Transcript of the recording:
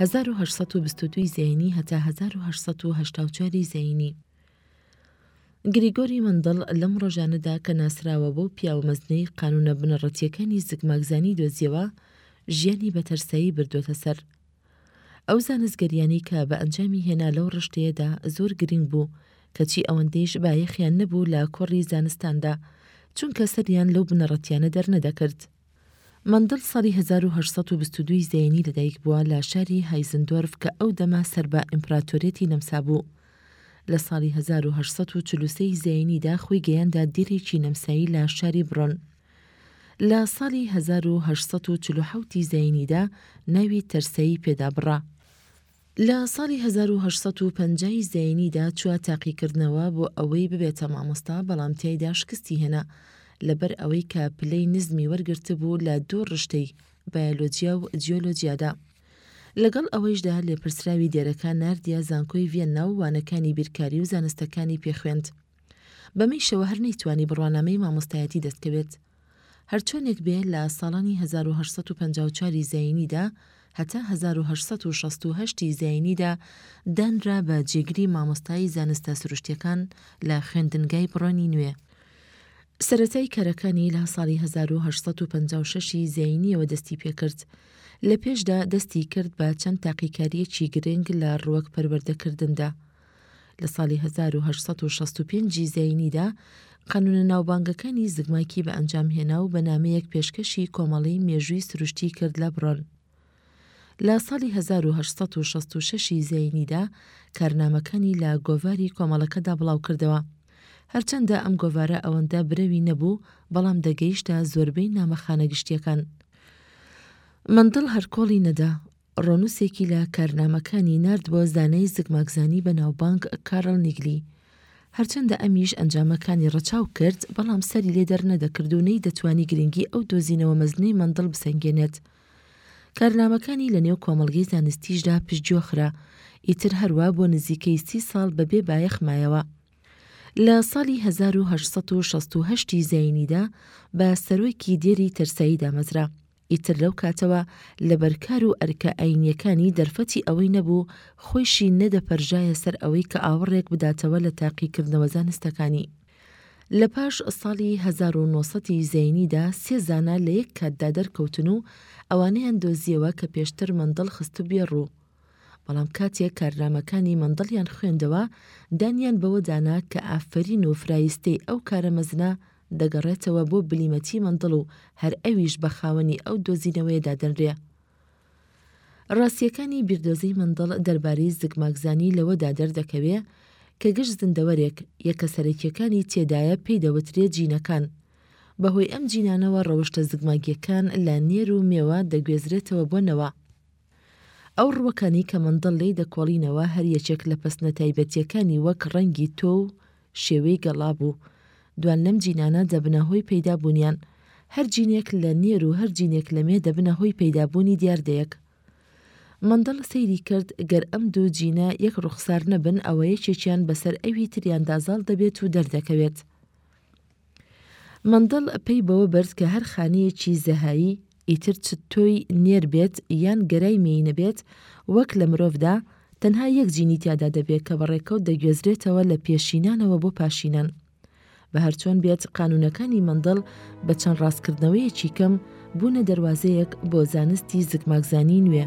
هەزار و هەشت سەد و بیست و دوو ی زەینی هەتا هەزار و هەشت سەد و هەشتا و چوار ی زەینی. گریگۆری مەندڵ لەم ڕۆژانەدا کە ناسراوە بەو پیاوە مەزنەی قانوونە بنەڕەتییەکانی زگماکزانی دۆزییەوە، ژیانی بە تەرسایی بردووەتە سەر. ئەو زانستگەرییانەی کە بە ئەنجامی هێنا لەو ڕشتەیەدا زۆر گرینگ بوو، کەچی ئەوەندەیش بایەخیان نەبوو لە کۆڕی زانستاندا، چونکە سەریان لەو بنەڕەتییانە دەرنەدەکرد. مەندڵ ساڵی هەزار و هەشت سەد و بیست و دوو ی زەینی لەدایکبووە لە شاری هایزندۆرف کە ئەو دەمە سەر بە ئیمپراتۆریەتی نەمسا بوو. لە ساڵی هەزار و هەشت سەد و چل و سێ ی زەینیدا خۆی گەیاندە دیرێکی نەمسایی لە شاری برۆن. لە ساڵی هەزار و هەشت سەد و چل و حەوت ی زەینیدا ناوی تەرسەیی پێدا بڕا. لە ساڵی هەزار و هەشت سەد و پەنجا ی زایینیدا چووە تاقیکردنەوە بۆ ئەوەی ببێتە مامۆستا بەڵام تیایدا شکستی هێنا لەبەر ئەوەی کە پلەی نزمی وەرگرتبوو لە دوو ڕشتەی، بایۆلۆجیا و جیۆلۆجیادا. لەگەڵ ئەوەیشدا لێپرسراوی دێرەکە ناردیە زانکۆی ڤیەننا و وانەکانی بیرکاری و زانستەکانی پێ خوێند. بەمەیشەوە هەر نەیتوانی بڕوانامەی مامۆستایەتی دەستکەوێت. هەرچۆنێک بێ لە ساڵانی هەزار و هەشت سەد و پەنجا و چوار ی زایینیدا هەتا هەزار و هەشت سەد و شەست و هەشت ی زایینیدا دانرا بە جێگری مامۆستای زانستە سروشتیەکان لە خوێندنگای بڕۆنی نوێ. سەرەتای کارەکانی لە ساڵی هەزار و هەشت سەد و پەنجا و شەش ی زایینیەوە دەستی پێکرد. لە پێشدا دەستی کرد بە چەند تاقیکاریەکی گرنگ لە ڕوەک پەروەردەکردندا. لە ساڵی هەزار و هەشت سەد و شەست و پێنج ی زەینیدا قانوونە ناوبانگەکانی زگماکی بە ئەنجام هێنا و بە نامەیەک پێشکەشی کۆمەڵەی مێژووی سروشتی کرد لە بڕۆن. لە ساڵی هەزار و هەشت سەد و شەست و شەش ی زەینیدا کارنامەکانی لە گۆڤاری کۆمەڵەکەدا بڵاو کردەوە. هەرچەندە ئەم گۆڤارە ئەوەندە برەوی نەبوو، بەڵام دەگەیشتە زۆربەی نامەخانە گشتییەکان. مەندڵ هەر کۆڵی نەدا، ڕۆنوسێکی لە کارنامەکانی نارد بۆ زانای زگماکزانی بە ناوبانگ کارل نیگلی. هەرچەندە ئەمیش ئەنجامەکانی ڕەچاو کرد، بەڵام سەری لێ دەرنەدەکرد و نەیدەتوانی گرنگی ئەو دۆزینەوە مەزنەی مەندڵ بسەنگێنێت. کارنامەکانی لە نێو کۆمەڵگەی زانستیشدا پشتگوێ خرا، ئیتر هەروا بۆ نزیکەی سی ساڵ بە بێ بایەخ مایەوە. لە ساڵی هەزار و هەشت سەد و شەست و هەشت ی زایینیدا بە سەرۆکی دێری تەرسایی دامەزرا. ئیتر لەو کاتەوە لەبەر کار و ئەرکە ئایینییەکانی دەرفەتی ئەوەی نەبوو خۆیشی نەدەپەرژایە سەر ئەوەی کە ئاوڕێک بداتەوە لە تاقیکردنەوە زانستەکانی. لە پاش ساڵی هەزار و نۆ سەد ی زەینیدا سێ زانا لە یەک کاتدا دەرکەوتن و ئەوانەیان دۆزییەوە کە پێشتر مەندڵ خستبوویە ڕوو. بەڵام کاتێک کارنامەکانی مەندڵیان خوێندەوە دانیان بەوە دانا کە ئافەرین و فرایستەی ئەو کارە مەزنە دەگەڕێتەوە بۆ بلیمەتی مەندڵ و هەر ئەویش بە خاوەنی ئەو دۆزینەوەیە دادەنرێ. ڕاستییەکانی بیردۆزەی مەندڵ دەربارەی زگماکزانی لەوەدا دەردەکەوێ کە گشت زیندەوەرێک، یەکە سەرەکییەکانی تێدایە پێی دەوترێ جینەکان. بە هۆی ئەم جینانەوە ڕەوشتە زگماگییەکان لە نێر و مێوە دەگوێزرێتەوە بۆ نەوە. ئەو ڕووەکانی کە مندڵ لێی دەکۆڵینەوە هەر یەکێک لە پەسنە تایبەتییەکانی وەک ڕەنگی تۆ و شێوەی گەڵا بوو دوان لەم جینانە دەبنە هۆی پەیدا بوونیان. هەر جینێک لە نێر و هەر جینێک لە مێ دەبنە هۆی پەیدا بوونی دیاردەیەک. مندڵ سەیری کرد گەر ئەم دوو جینە یەک ڕووخسار نەبن ئەوە یەکێکیان بە سەر ئەوی تریاندا زاڵ دەبێت و دەردەکەوێت. مندڵ پەی بەوە برد کە هەر خانەیەکی زەهایی، ئیتر چ تۆی نێر بێت یان گەرای مێینە بێت، وەک لە مرۆڤدا، تەنها یەک جینی تیادا دەبێ کە بە ڕێکەوت دەگوێزرێتەوە لە پێشینانەوە بۆ پاشینان. بە هەرچۆن بێت قانوونەکانی مەندڵ بە چەند ڕاستکردنەوەیەکی کەم بوونە دەروازەیەک بۆ زانستی زگماکزانیی نوێ.